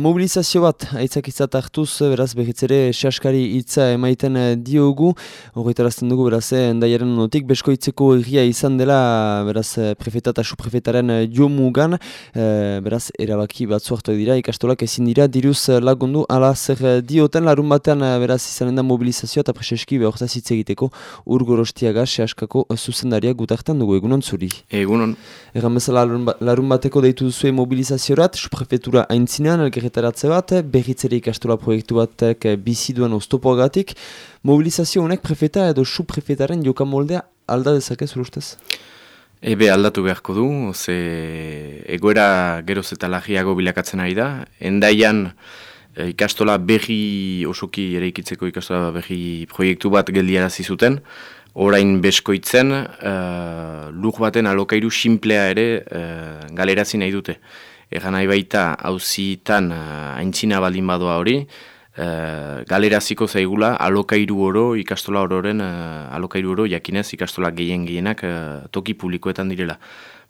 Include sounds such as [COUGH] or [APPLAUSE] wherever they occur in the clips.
Mobilizazio bat, aitzak izat hartuz, beraz, behitzere, sehaskari hitza emaiten eh, diogu, horretarazten dugu, beraz, eh, endaiaren notik, beskoitzeko egia izan dela, beraz, eh, prefeta eta suprefetaren jo mugan, beraz, erabaki batzu hartu dira, ikastolak ezin dira, diruz lagundu, ala zer dioten, larun batean, beraz, izanen da mobilizazioa, eta preseski behortaz hitz egiteko, urgorostiaga, sehaskako zuzendaria gutartan dugu, egunon zuri. Egunon. Egan bezala, larun bateko deitu duzue mobilizaziorat, suprefetura aintzinean, elgerretaratze bat, berritzere ikastola proiektu batek bizi duen oztopoagatik. Mobilizazio honek prefeta edo su prefetaren joka moldea alda dezakez urustez? Ebe aldatu beharko du, ze egoera geroz eta lagiago bilakatzen ari da. Endaian e, ikastola berri osoki ere ikitzeko ikastola berri proiektu bat geldiarazi zuten. Orain beskoitzen, uh, luk baten alokairu simplea ere uh, galerazi nahi dute. Egan nahi baita hauzitan uh, aintzina baldin badoa hori, uh, galeraziko zaigula alokairu oro, ikastola ororen uh, alokairu oro, jakinez ikastola gehien gehienak uh, toki publikoetan direla.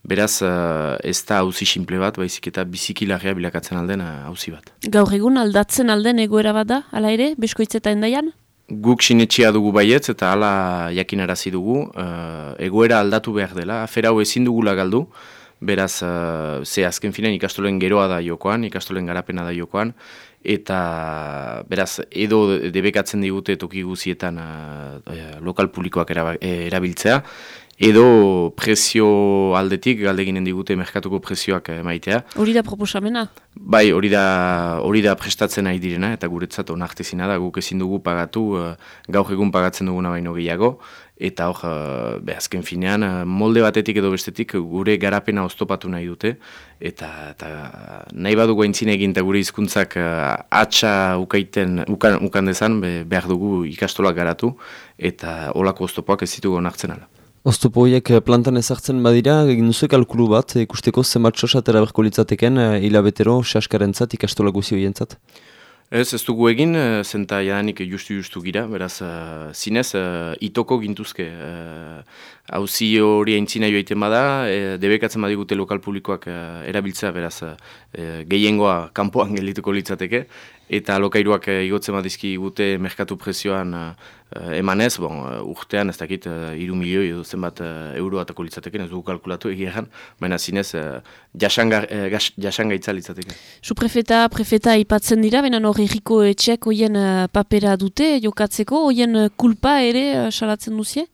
Beraz, uh, ez da hauzi simple bat, baizik eta bizikilagia bilakatzen alden hauzi bat. Gaur egun aldatzen alden egoera bat da, ala ere, beskoitzeta endaian? Guk sinetxia dugu baietz eta hala jakinarazi dugu, uh, egoera aldatu behar dela, afera hau ezin dugula galdu, beraz, uh, ze azken finean ikastolen geroa da jokoan, ikastolen garapena da jokoan, eta beraz, edo debekatzen digute toki guzietan uh, lokal publikoak erabiltzea, edo prezio aldetik galdeginen digute merkatuko prezioak maitea. Hori da proposamena? Bai, hori da, hori da prestatzen nahi direna, eta guretzat onartezina da, guk ezin dugu pagatu, uh, gaur egun pagatzen duguna baino gehiago, eta hor, uh, azken finean, molde batetik edo bestetik gure garapena oztopatu nahi dute, eta, eta nahi badugu aintzine egin eta gure hizkuntzak atxa ukaiten, ukan, ukan dezan, behar dugu ikastolak garatu, eta olako oztopoak ez ditugu onartzen ala. Oztopo horiek eh, plantan ezartzen badira, egin duzu kalkulu bat, ikusteko zenbat txosat eraberko litzateken eh, hilabetero, saskaren zat, ikastola guzi? Ez, ez dugu egin, eh, zenta jadanik justu-justu gira, beraz, zinez, itoko gintuzke. Hauzi hori aintzina joaiten bada, e, debekatzen badigute lokal publikoak erabiltzea, beraz, gehiengoa kanpoan gelituko litzateke, eta lokairuak uh, igotzen badizki gute merkatu prezioan uh, emanez, bon, uh, urtean ez dakit iru milioi edo zenbat euro atako litzateken, ez dugu kalkulatu egiaren, baina zinez jasanga, uh, jasanga itza litzateken. Su prefeta, prefeta ipatzen dira, baina hori erriko etxek hoien papera dute jokatzeko, hoien kulpa ere salatzen duzie?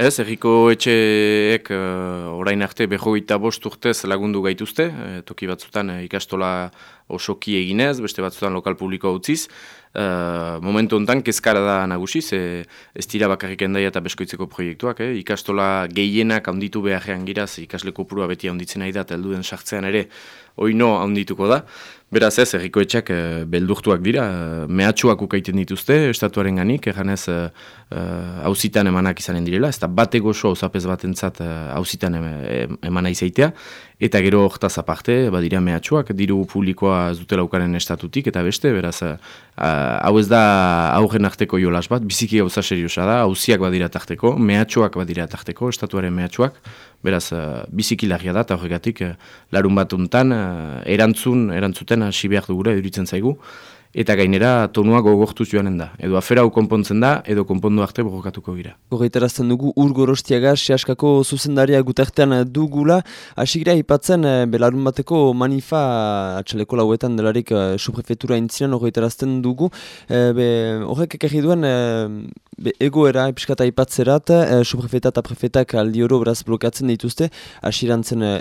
Ez, erriko etxeek uh, orain arte behoita bost urtez lagundu gaituzte, toki batzutan ikastola osoki eginez, beste batzutan lokal publikoa utziz, Uh, momentu honetan kezkara da nagusi, ze ez dira bakarrik endaia eta beskoitzeko proiektuak, eh? ikastola gehienak handitu beharrean giraz, ikasle kopurua beti handitzen nahi da, eta elduden sartzean ere, oino handituko da. Beraz ez, errikoetxak e, beldurtuak dira, e, mehatxuak ukaiten dituzte, estatuaren ganik, eganez hauzitan e, emanak izanen direla, ez da bat egoso hauzapez bat entzat hauzitan emana izaitea, eta gero hortaz aparte, badira mehatxuak, diru publikoa zutela ukaren estatutik, eta beste, beraz, hau ez da aurren arteko jolas bat, biziki gauza seriosa da, hauziak badira tarteko, mehatxuak badira tarteko, estatuaren mehatxuak, beraz, uh, biziki da, eta horregatik, uh, larun bat untan, erantzun, erantzuten, hasi behar dugura eduritzen zaigu, eta gainera tonua gogortuz joanen da. Edo afera hau konpontzen da, edo konpondu arte borrokatuko gira. Gogeiterazten dugu ur gorostiaga, sehaskako zuzendaria gutartean dugula, hasi gira ipatzen eh, belarun bateko manifa atxaleko lauetan delarik uh, suprefetura intzinean horreiterazten dugu, eh, horrek ekerri duen Be, egoera, episkata ipatzerat, e, suprefeta eta prefetak aldi oro beraz blokatzen dituzte, asirantzen e,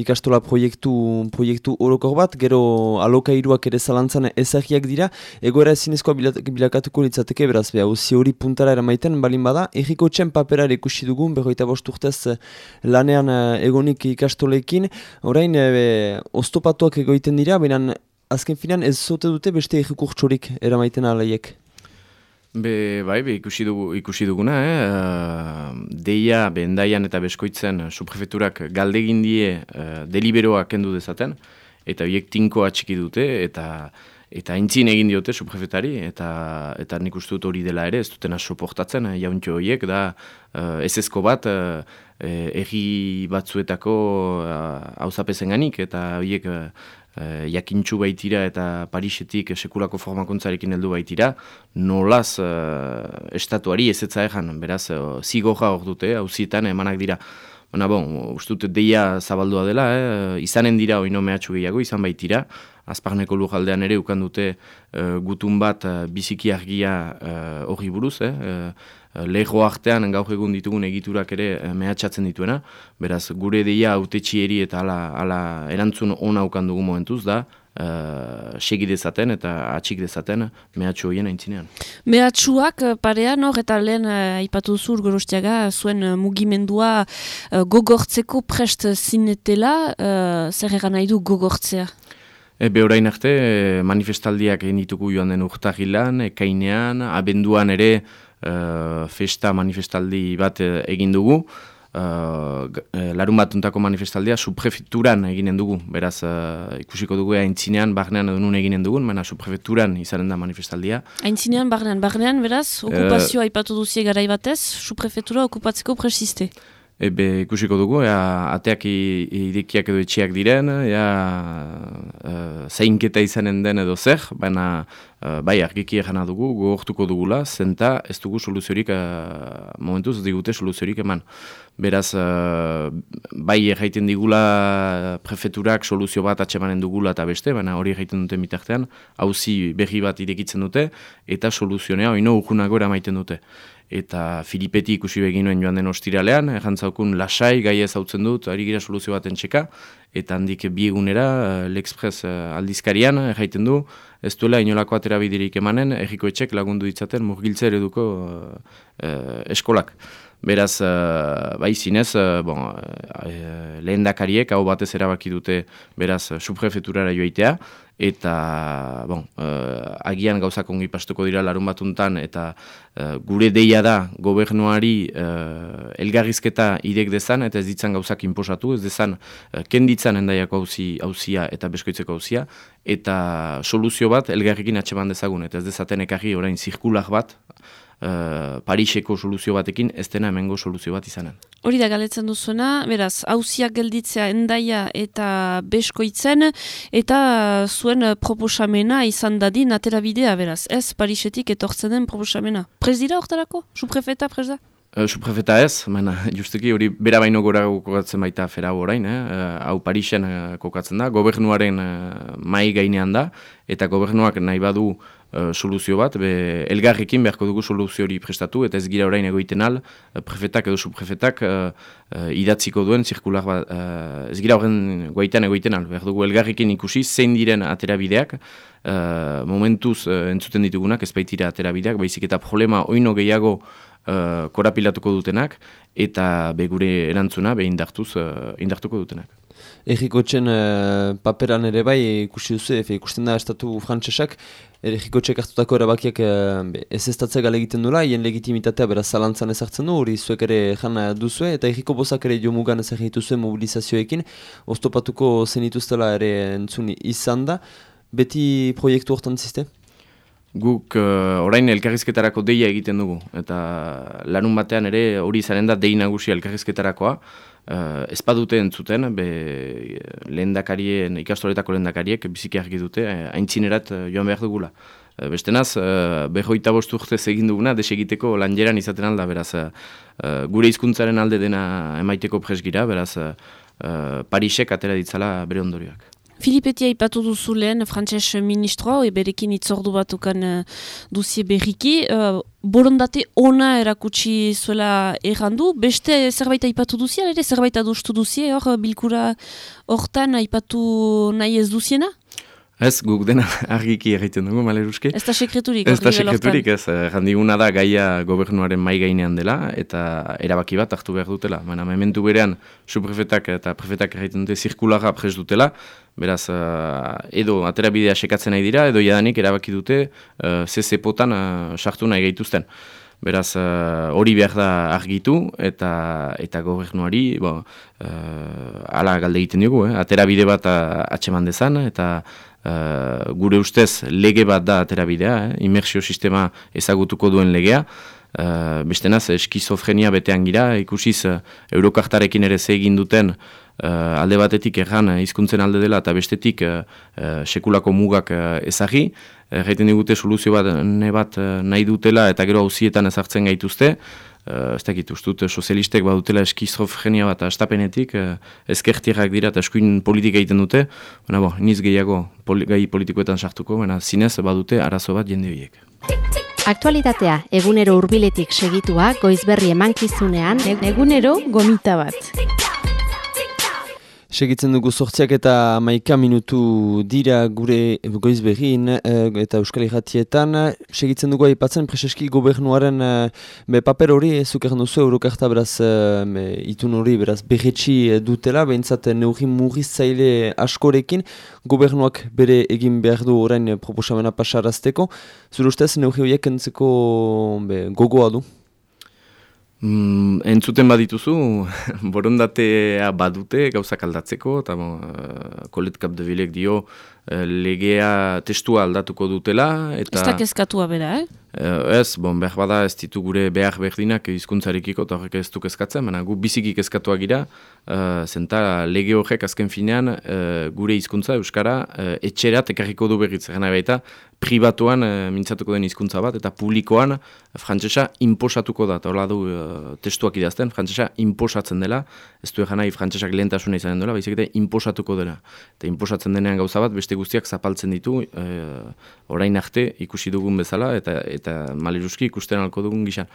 ikastola proiektu, proiektu orokor bat, gero alokairuak ere zalantzan ezagiak dira, egoera ezinezkoa bilakatuko litzateke, beraz, beha, uzi hori puntara eramaiten, balin bada, erriko txen paperar ikusi dugun, berroita bost urtez lanean egonik ikastolekin, orain, e, oztopatuak egoiten dira, baina azken finan ez zote dute beste errikurtsorik eramaiten alaiek. Be, bai, be, ikusi, dugu, ikusi duguna, eh? Deia, bendaian eta beskoitzen suprefeturak galdegin die uh, deliberoa kendu dezaten, eta biek tinko atxiki dute, eta eta intzin egin diote suprefetari, eta eta nik uste dut hori dela ere, ez dutena soportatzen, eh, jauntxo horiek, da uh, ez ezko bat, uh, erri batzuetako hauzapezen ganik, eta horiek uh, jakintxu baitira eta Parisetik sekulako formakuntzarekin heldu baitira, nolaz e, estatuari ez etza egan, beraz, e, zigoja hor dute, hauzietan emanak dira. Baina, bon, uste deia zabaldua dela, eh? izanen dira oino mehatxu gehiago, izan baitira, azparneko lujaldean ere ukan dute gutun bat uh, biziki argia hori buruz, eh? leho artean gaur egun ditugun egiturak ere eh, mehatxatzen dituena, beraz gure deia autetxieri eta ala, ala erantzun ona ukan dugu momentuz da, Uh, segi dezaten eta atxik dezaten mehatxu horien aintzinean. Mehatxuak parean hor eta lehen uh, ipatu zur gorostiaga zuen mugimendua uh, gogortzeko prest zinetela, uh, zer egan nahi du gogortzea? Ebe orain arte manifestaldiak egin ditugu joan den urtahilan, ekainean, abenduan ere uh, festa manifestaldi bat egin dugu. Uh, larun bat untako manifestaldia subprefekturan eginen dugu. Beraz, uh, ikusiko dugu aintzinean, barnean edo nun eginen dugun, baina subprefekturan izanen da manifestaldia. Aintzinean, barnean, barnean, beraz, okupazioa uh, ipatu duzie garai batez, subprefektura okupatzeko presiste. Ebe ikusiko dugu, ea, ateak irikiak edo etxiak diren, ea, uh, zeinketa izanen den edo zer, baina uh, bai argiki egana dugu, gogortuko dugula, zenta ez dugu soluziorik, uh, momentuz digute soluziorik eman. Beraz, uh, bai erraiten digula prefeturak soluzio bat atsemanen dugula eta beste, baina hori erraiten dute mitartean, hauzi berri bat irekitzen dute, eta soluzionea oino urkunago eramaiten dute eta Filipeti ikusi beginuen joan den ostiralean, errantzaukun lasai gai ez hautzen dut, ari gira soluzio baten txeka, eta handik biegunera, uh, L'Express uh, aldizkarian, erraiten du, ez duela inolako atera bidirik emanen, erriko etxek lagundu ditzaten murgiltze ereduko uh, eskolak. Beraz, uh, bai zinez, uh, bon, uh, lehen dakariek, hau batez erabaki dute, beraz, subprefeturara joaitea, eta bon, uh, agian gauzak ongi pastuko dira larun batuntan, eta uh, gure deia da gobernuari uh, elgarrizketa idek dezan, eta ez ditzan gauzak inposatu, ez dezan uh, kenditzan endaiako hauzia eta beskoitzeko hauzia, eta soluzio bat elgarrikin atxeman dezagun, eta ez dezaten ekarri orain zirkulak bat, uh, Pariseko soluzio batekin, ez dena hemengo soluzio bat izanen. Hori da galetzen duzuena, beraz, hauziak gelditzea endaia eta beskoitzen, eta zuen proposamena izan dadin atera bidea, beraz, ez Parisetik etortzen den proposamena. Prez dira horretarako? Suprefeta prez da? Uh, Suprefeta ez, maina, [LAUGHS] justeki hori bera baino gora kokatzen baita afera orain, eh? uh, hau Parisen kokatzen da, gobernuaren uh, mai gainean da, eta gobernuak nahi badu uh, soluzio bat, be, elgarrekin beharko dugu soluzio hori prestatu, eta ez gira orain egoiten al, uh, prefetak edo subprefetak uh, uh, idatziko duen zirkular bat, uh, ez gira horren guaitan egoiten al, behar dugu elgarrekin ikusi, zein diren aterabideak, uh, momentuz uh, entzuten ditugunak, ez baitira aterabideak, baizik eta problema oino gehiago uh, korapilatuko dutenak, eta begure erantzuna be indartuz, uh, indartuko dutenak. Erikotxen uh, paperan ere bai ikusi duzu, efe ikusten da estatu frantsesak, erikotxek hartutako erabakiak uh, ez ez gale egiten dula, hien legitimitatea beraz zalantzan ezartzen du, hori zuek ere jana duzue, eta eriko bozak ere jo mugan ez zuen mobilizazioekin, oztopatuko zenituztela ere entzun izan da, beti proiektu hortan ziste? Guk uh, orain elkarrizketarako deia egiten dugu, eta lanun batean ere hori zaren da dei nagusi elkarrizketarakoa, uh, ez badute entzuten, be, lehen dakarien, ikastoretako lehen dakariek biziki argi dute, eh, haintzinerat uh, joan behar dugula. Uh, Beste naz, uh, behoita bostu urtez egin duguna, desegiteko lanjeran izaten alda, beraz, gure hizkuntzaren alde dena emaiteko presgira, beraz, uh, Parisek atera ditzala bere ondorioak. Filipetia ipatu duzu lehen frantses ministroa, eberekin itzordu batukan uh, duzie berriki. Uh, borondate ona erakutsi zuela errandu. Beste zerbait aipatu duzia, ere zerbait adustu duzie, hor bilkura hortan aipatu nahi ez duziena? Ez, guk dena [LAUGHS] argiki egiten dugu, maleruske. Ez da sekreturik. Ez da sekreturik, ez. Jandiguna da gaia gobernuaren mai gainean dela, eta erabaki bat hartu behar dutela. Baina, mementu berean, suprefetak eta prefetak egiten dute zirkulara pres dutela, beraz, uh, edo atera bidea sekatzen nahi dira, edo jadanik erabaki dute uh, CC-potan uh, sartu nahi gaituzten. Beraz, hori behar da argitu, eta eta gobernuari, bo, uh, ala galde egiten dugu, eh? atera bide bat atseman dezan, eta uh, gure ustez lege bat da aterabidea, eh? imersio sistema ezagutuko duen legea, uh, beste naz eskizofrenia betean gira, ikusiz uh, eurokartarekin ere ze egin duten alde batetik erran hizkuntzen alde dela eta bestetik sekulako mugak ezagi, Erraiten digute soluzio bat, ne bat nahi dutela eta gero hauzietan ezartzen gaituzte, uh, ez dakit, ustut, sozialistek badutela eskizofrenia bat astapenetik, uh, ezkertierrak dira eta eskuin politika egiten dute, baina bo, niz gehiago poli, gai politikoetan sartuko, baina zinez badute arazo bat jende horiek. Aktualitatea, egunero hurbiletik segitua, goizberri emankizunean, egunero gomita bat. Segitzen dugu sortziak eta maika minutu dira gure goiz behin eh, eta euskal irratietan. Segitzen dugu aipatzen preseski gobernuaren eh, be paper hori, ezuk egin duzu eurokarta beraz e, itun hori beraz berretxi dutela, behintzat neugin murriz zaile askorekin, gobernuak bere egin behar du orain proposamena pasarazteko. Zuru ustez neugi horiek entzeko gogoa du? Mm, entzuten badituzu, [LAUGHS] borondatea badute gauzak aldatzeko, eta bon, uh, de dio uh, legea testua aldatuko dutela. Eta, ez da kezkatua bera, eh? Uh, ez, bon, behar bada ez ditu gure behar berdinak hizkuntzarekiko eta horrek ez du kezkatzen, baina gu biziki kezkatua gira, uh, zenta lege horrek azken finean uh, gure hizkuntza Euskara uh, etxerat ekarriko du berriz, gana baita, pribatuan e, mintzatuko den hizkuntza bat, eta publikoan frantzesa inposatuko da, eta hola du e, testuak idazten, frantzesa inposatzen dela, ez du egan nahi frantzesak lehentasuna izanen dela, baizik eta inposatuko dela. Eta inposatzen denean gauza bat, beste guztiak zapaltzen ditu, e, orain arte ikusi dugun bezala, eta eta maliruski ikusten alko dugun gizan.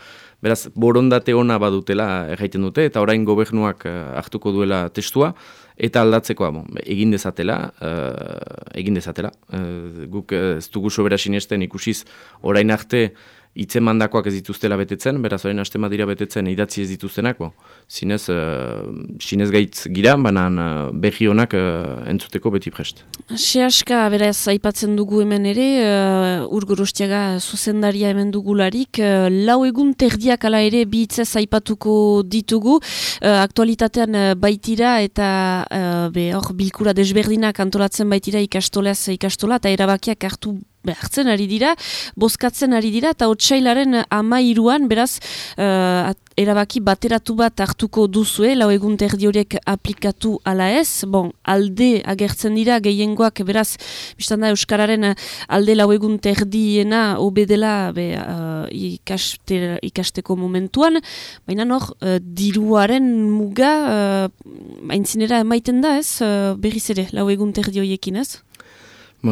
Beraz, borondate ona badutela erraiten dute, eta orain gobernuak hartuko duela testua, eta aldatzekoa, bon, egin dezatela, uh, egin dezatela. Uh, guk ez dugu sobera sinesten ikusiz orain arte itzen mandakoak ez dituztela betetzen, beraz orain haste dira betetzen idatzi ez dituztenak, bo. zinez, uh, sinez gaitz gira, banan uh, behi honak uh, entzuteko beti prest. Seaska, beraz, aipatzen dugu hemen ere, uh, urgorostiaga zuzendaria hemen dugularik, uh, lau egun terdiak ala ere bihitzez aipatuko ditugu, uh, aktualitatean uh, baitira eta uh, be, hor bilkura desberdinak antolatzen baitira ikastolaz ikastola, eta erabakiak hartu behartzen ari dira, bozkatzen ari dira, eta otxailaren ama iruan, beraz, uh, erabaki bateratu bat hartuko duzue, lau egun terdi horiek aplikatu ala ez, bon, alde agertzen dira, gehiengoak, beraz, biztanda Euskararen alde lau egun terdiena obedela be, uh, ikaste, ikasteko momentuan, baina nor, uh, diruaren muga, uh, aintzinera emaiten da ez, uh, berriz ere, lau egun terdi horiekin ez?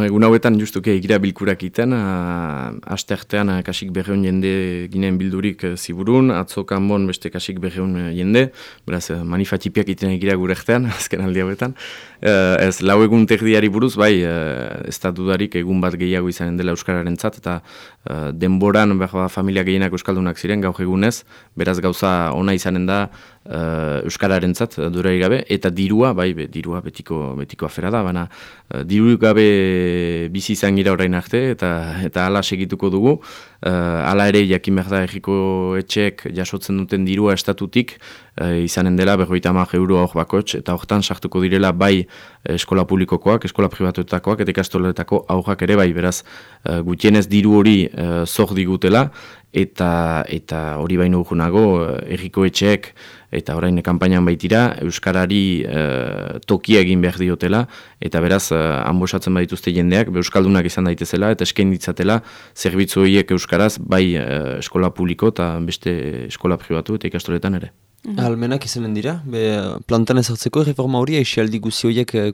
Egun hauetan justuke egira bilkurak iten, aste artean kasik berreun jende ginen bildurik uh, ziburun, atzo kanbon beste kasik berreun jende, beraz manifatipiak iten egira gure artean, [LAUGHS] azken aldi hauetan. ez lau egun terdiari buruz, bai, ez da dudarik egun bat gehiago izanen dela Euskararen zat, eta denboran behar familia gehienak Euskaldunak ziren, gaur egunez, beraz gauza ona izanen da, Euskararen zat, gabe, eta dirua, bai, be, dirua betiko, betiko afera da, baina diru gabe bizi izan gira orain arte, eta eta ala segituko dugu, uh, ala ere jakin behar da egiko etxek jasotzen duten dirua estatutik, uh, izanen dela berroita mar euro hor bakotx, eta hortan sartuko direla bai eskola publikokoak, eskola privatuetakoak, eta ikastoletako aurrak ere bai, beraz, uh, gutienez diru hori uh, zor digutela, eta eta hori baino urgunago erriko etxeek eta orain kanpainan baitira euskarari e, tokia egin behar diotela eta beraz e, anbosatzen badituzte jendeak euskaldunak izan daitezela eta eskain ditzatela zerbitzu horiek euskaraz bai e, eskola publiko eta beste eskola pribatu eta ikastoletan ere. Mhm. Almenak izanen dira, be, plantan ezartzeko reforma hori eixaldi guzi horiek e,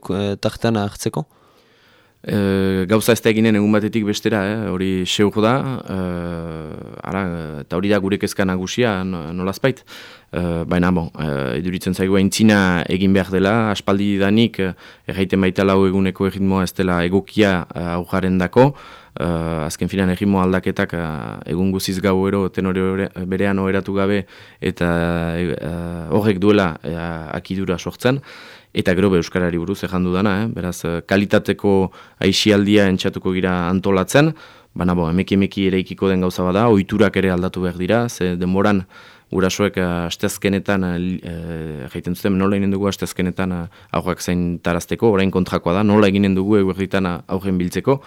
tartan hartzeko? E, gauza ez da eginen egun batetik bestera, eh? hori seur da, e, ara, eta hori da gure kezka nagusia nolazpait. E, baina, bon, e, eduritzen zaigu entzina egin behar dela, aspaldi danik, erraiten baita lau eguneko erritmoa ez dela egokia aujaren dako, azken finan erritmo aldaketak egun guziz gau ero, tenore berean oheratu gabe, eta horrek duela akidura sortzen. Eta gero Euskarari buruz ezan dudana, eh? beraz kalitateko aixialdia entxatuko gira antolatzen, baina bo, emeki emeki ere ikiko den gauza bada, oiturak ere aldatu behar dira, ze denboran gurasoek astezkenetan, e, jaiten zuten, nola eginen dugu astezkenetan aurrak zain tarazteko, orain kontrakoa da, nola eginen dugu eguerritan aurren biltzeko,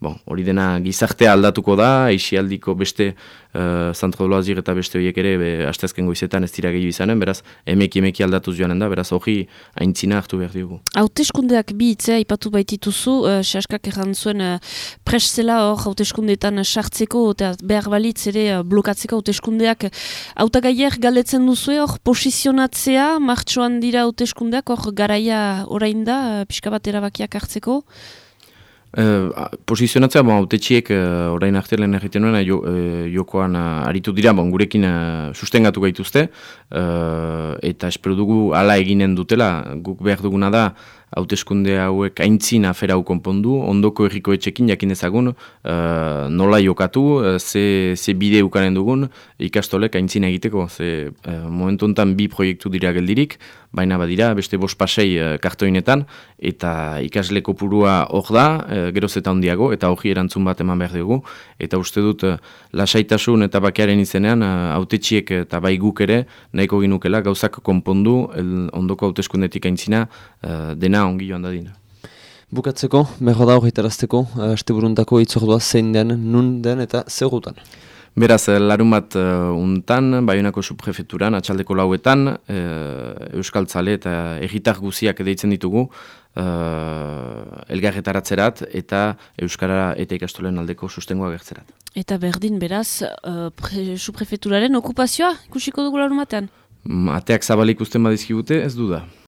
bon, hori dena gizartea aldatuko da, aldiko beste uh, zantro eta beste horiek ere, be, astezken goizetan ez dira gehiago izanen, beraz, emeki emeki aldatuz joanen da, beraz, hori haintzina hartu behar diogu. Hauteskundeak bi itzea ipatu baitituzu, uh, Seaskak erran zuen uh, preszela hor hauteskundeetan sartzeko, eta behar balitz ere uh, blokatzeko hauteskundeak hautagaier galetzen duzu hor posizionatzea, martxoan dira hauteskundeak hor garaia orain da, uh, pixka bat erabakiak hartzeko? Uh, posizionatzea, bon, autetxiek uh, orain artelen egiten nuen jo, uh, jokoan uh, aritu dira, bon, gurekin uh, sustengatu gaituzte, uh, eta espero dugu hala eginen dutela, guk behar duguna da, hauteskunde hauek aintzin afera hau konpondu, ondoko erriko etxekin jakin ezagun uh, nola jokatu, uh, ze, ze bide ukanen dugun, ikastolek aintzin egiteko, ze uh, momentu enten bi proiektu dira geldirik, baina badira beste bos pasei uh, kartoinetan, eta ikasle kopurua hor da, uh, geroz eta ondiago, eta hori erantzun bat eman behar dugu, eta uste dut uh, lasaitasun eta bakearen izenean, hautetxiek uh, eta bai guk ere, nahiko ginukela gauzak konpondu, el, ondoko hauteskundetik aintzina, dena dena ongi joan dadin. Bukatzeko, meho da horretarazteko, haste buruntako itzordua zein den, nun den eta zegoetan. Beraz, eh, larun bat uh, untan, Bayonako subprefeturan, atxaldeko lauetan, uh, Euskal Tzale eta egitar guziak deitzen ditugu, uh, elgarretaratzerat eta Euskara eta ikastolen aldeko sustengoa gertzerat. Eta berdin, beraz, uh, subprefeturaren okupazioa ikusiko dugu larun batean? Ateak zabalik usten badizkibute, ez du da.